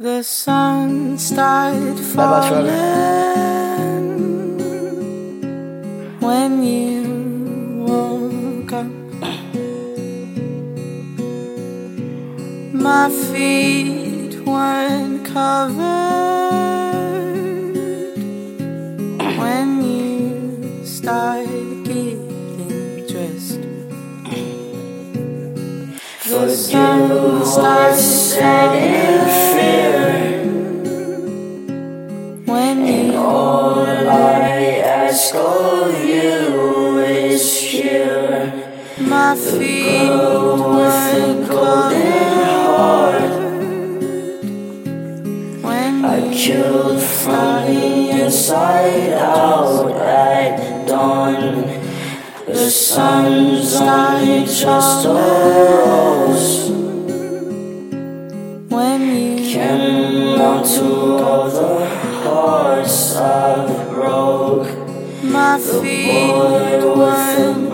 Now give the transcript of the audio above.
The sun started falling when you woke up. My feet weren't covered when you started getting dressed. The sun started setting my feet weren't covered when I killed from the inside out at dawn. The sun's only just rose. when you Came out to all the hearts I broke. my feet Boy